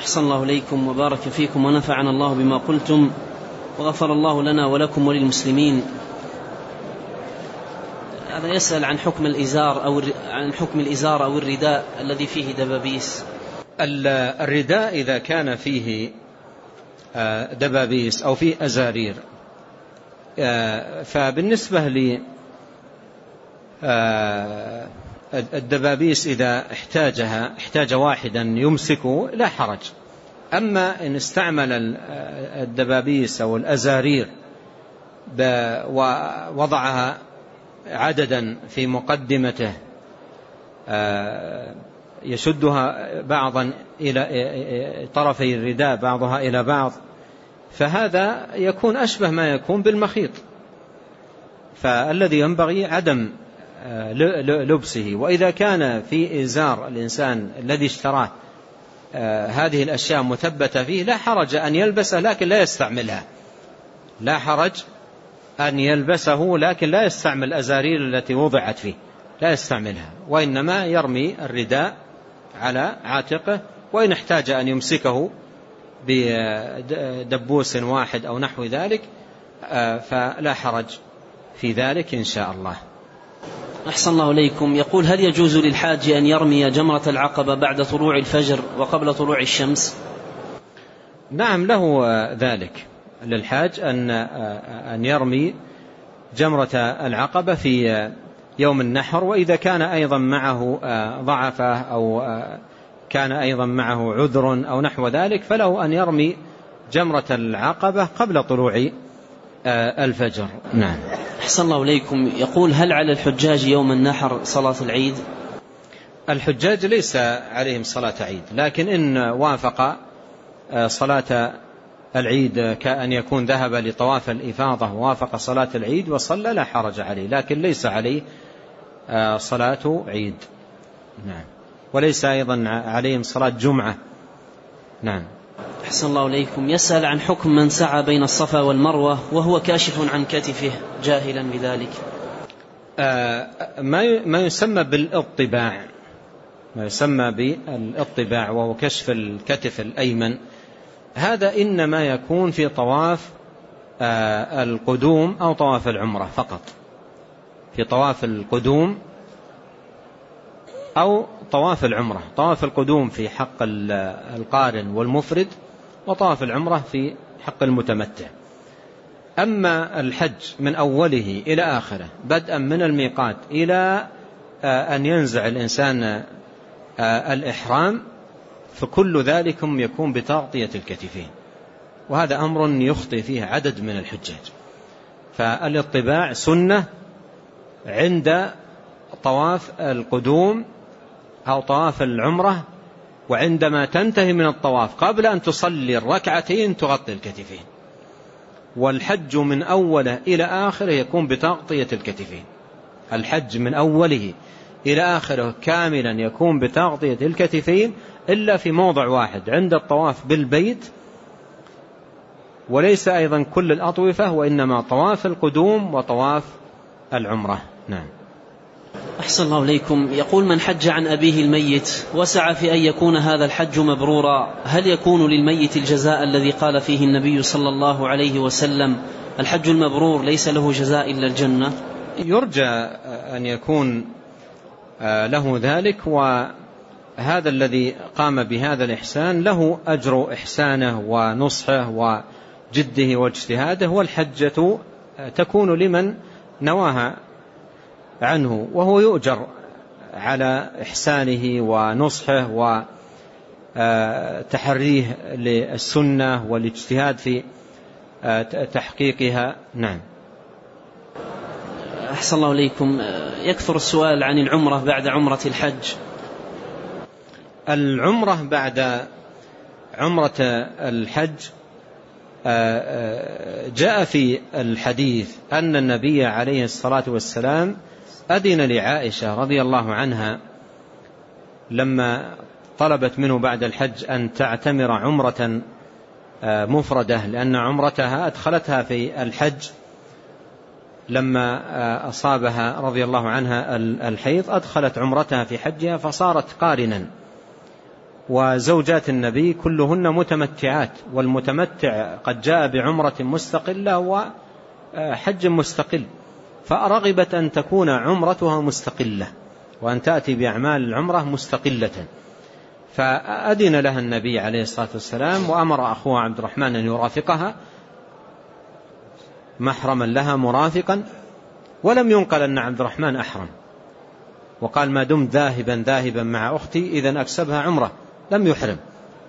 أحسن الله إليكم وبارك فيكم ونفعنا الله بما قلتم وغفر الله لنا ولكم وللمسلمين. هذا يسأل عن حكم الإزار أو عن حكم الإزار أو الرداء الذي فيه دبابيس. الرداء إذا كان فيه آه، دبابيس أو فيه أزارير آه، فبالنسبة ل آه، الدبابيس إذا احتاجها احتاج واحدا يمسكه لا حرج. أما إن استعمل الدبابيس أو الأزارير ووضعها عددا في مقدمته يشدها بعضا إلى طرفي الرداء بعضها إلى بعض فهذا يكون أشبه ما يكون بالمخيط. فالذي ينبغي عدم آه، لبسه. وإذا كان في إزار الإنسان الذي اشتراه آه، هذه الأشياء مثبتة فيه لا حرج أن يلبسه لكن لا يستعملها. لا حرج أن يلبسه لكن لا يستعمل الأزارير التي وضعت فيه. لا يستعملها. وإنما يرمي الرداء على عاتقه وإن احتاج أن يمسكه بدبوس واحد أو نحو ذلك آه، فلا حرج في ذلك إن شاء الله. أحسن الله إليكم. يقول هل يجوز للحاج أن يرمي جمرة العقبة بعد طلوع الفجر وقبل طلوع الشمس؟ نعم له ذلك. للحاج أن, أن يرمي جمرة العقبة في يوم النحر وإذا كان أيضا معه ضعفة أو كان أيضا معه عذر أو نحو ذلك فله أن يرمي جمرة العقبة قبل طلوع الفجر. نعم. أحسن الله إليكم. يقول هل على الحجاج يوم النحر صلاة العيد؟ الحجاج ليس عليهم صلاة عيد لكن إن وافق آه، صلاة العيد كأن يكون ذهب لطواف الإفاضة ووافق صلاة العيد وصلى لا حرج عليه لكن ليس عليه آه، صلاة عيد. نعم. وليس أيضا عليهم صلاة جمعة. نعم. أحسن الله إليكم. يسأل عن حكم من سعى بين الصفا والمروة وهو كاشف عن كتفه جاهلا بذلك. آه ما يسمى بالإطباع. ما يسمى بالإطباع وهو كشف الكتف الأيمن. هذا إنما يكون في طواف آه القدوم أو طواف العمرة فقط. في طواف القدوم أو طواف العمرة. طواف القدوم في حق القارن والمفرد وطواف العمرة في حق المتمتع. أما الحج من أوله إلى آخره بدءا من الميقات إلى آه، أن ينزع الإنسان آه، الإحرام فكل ذلكم يكون بتغطية الكتفين. وهذا أمر يخطي فيه عدد من الحجاج. فالاطباع سنة عند طواف القدوم أو طواف العمرة وعندما تنتهي من الطواف قبل أن تصلي الركعتين تغطي الكتفين. والحج من أوله إلى آخره يكون بتغطية الكتفين. الحج من أوله إلى آخره كاملا يكون بتغطية الكتفين إلا في موضع واحد عند الطواف بالبيت. وليس أيضا كل الأطوفة وإنما طواف القدوم وطواف العمرة. نعم. أحسن الله إليكم. يقول من حج عن أبيه الميت وسعى في أن يكون هذا الحج مبرورا هل يكون للميت الجزاء الذي قال فيه النبي صلى الله عليه وسلم الحج المبرور ليس له جزاء إلا الجنة؟ يرجى أن يكون آه، له ذلك وهذا الذي قام بهذا الإحسان له أجر إحسانه ونصحه وجده واجتهاده والحجة تكون لمن نواها. عنه وهو يؤجر على إحسانه ونصحه وتحريه للسنة والاجتهاد في آه، تحقيقها. نعم. أحسن الله إليكم. يكثر السؤال عن العمرة بعد عمرة الحج. العمرة بعد عمرة الحج آه، آه، جاء في الحديث أن النبي عليه الصلاة والسلام أذن لعائشة رضي الله عنها لما طلبت منه بعد الحج أن تعتمر عمرة آه، مفردة لأن عمرتها أدخلتها في الحج لما آه، أصابها رضي الله عنها الحيض أدخلت عمرتها في حجها فصارت قارنا. وزوجات النبي كلهن متمتعات والمتمتع قد جاء بعمرة مستقلة وحج مستقل. فرغبت أن تكون عمرتها مستقلة وأن تأتي بأعمال العمرة مستقلة. فأذن لها النبي عليه الصلاة والسلام وأمر أخوها عبد الرحمن أن يرافقها محرما لها مرافقا ولم ينقل أن عبد الرحمن أحرم. وقال ما دمت ذاهبا ذاهبا مع أختي إذا أكسبها عمرة لم يحرم.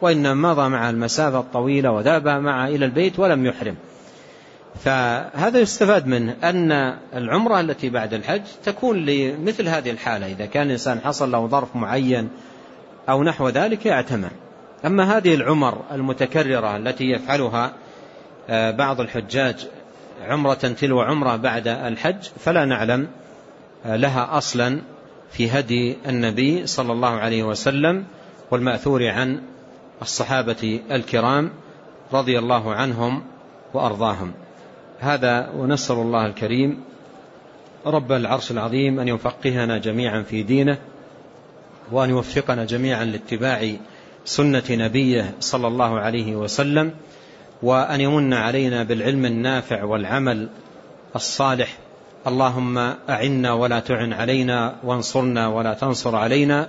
وإنما مضى مع المسافة الطويلة وذهب معها إلى البيت ولم يحرم. فهذا يستفاد منه أن العمرة التي بعد الحج تكون لمثل هذه الحالة. إذا كان الإنسان حصل له ظرف معين أو نحو ذلك يعتمر. أما هذه العمر المتكررة التي يفعلها آه، بعض الحجاج عمرة تلو عمرة بعد الحج فلا نعلم آه، لها أصلا في هدي النبي صلى الله عليه وسلم والمأثور عن الصحابة الكرام رضي الله عنهم وأرضاهم. هذا ونسأل الله الكريم رب العرش العظيم أن يفقهنا جميعا في دينه وأن يوفقنا جميعا لاتباع سنة نبيه صلى الله عليه وسلم وأن يمن علينا بالعلم النافع والعمل الصالح. اللهم أعنا ولا تعن علينا وانصرنا ولا تنصر علينا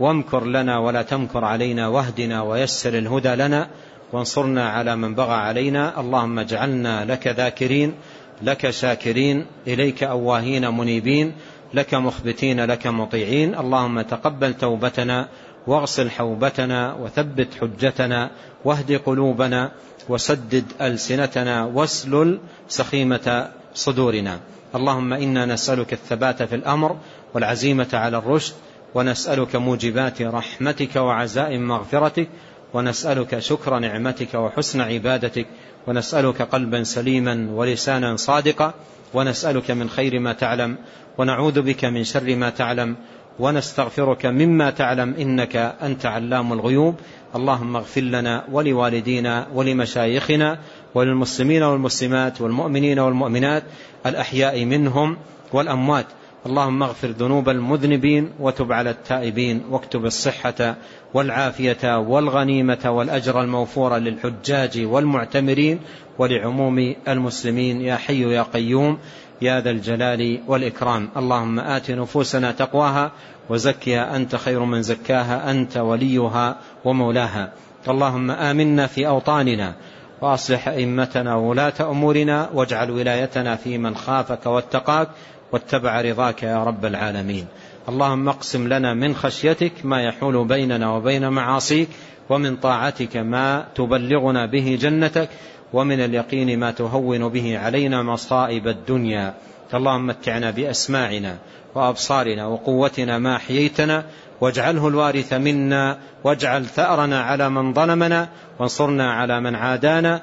وامكر لنا ولا تمكر علينا واهدنا ويسر الهدى لنا وانصرنا على من بغى علينا. اللهم اجعلنا لك ذاكرين لك شاكرين إليك أواهين منيبين لك مخبتين لك مطيعين. اللهم تقبل توبتنا واغسل حوبتنا وثبت حجتنا واهد قلوبنا وسدد ألسنتنا واسلل سخيمة صدورنا. اللهم إنا نسألك الثبات في الأمر والعزيمة على الرشد ونسألك موجبات رحمتك وعزائم مغفرتك ونسألك شكر نعمتك وحسن عبادتك ونسألك قلبا سليما ولسانا صادقا ونسألك من خير ما تعلم ونعوذ بك من شر ما تعلم ونستغفرك مما تعلم إنك أنت علام الغيوب. اللهم اغفر لنا ولوالدينا ولمشايخنا وللمسلمين والمسلمات والمؤمنين والمؤمنات الأحياء منهم والأموات. اللهم اغفر ذنوب المذنبين وتب على التائبين واكتب الصحة والعافية والغنيمة والأجر الموفور للحجاج والمعتمرين ولعموم المسلمين. يا حي يا قيوم يا ذا الجلال والإكرام. اللهم آت نفوسنا تقواها وزكها أنت خير من زكاها أنت وليها ومولاها. اللهم آمنا في أوطاننا وأصلح أئمتنا وولاة أمورنا واجعل ولايتنا في من خافك واتقاك. واتبع رضاك يا رب العالمين. اللهم اقسم لنا من خشيتك ما يحول بيننا وبين معاصيك ومن طاعتك ما تبلغنا به جنتك ومن اليقين ما تهون به علينا مصائب الدنيا. اللهم متعنا بأسماعنا وأبصارنا وقوتنا ما أحييتنا واجعله الوارث منا واجعل ثأرنا على من ظلمنا وانصرنا على من عادانا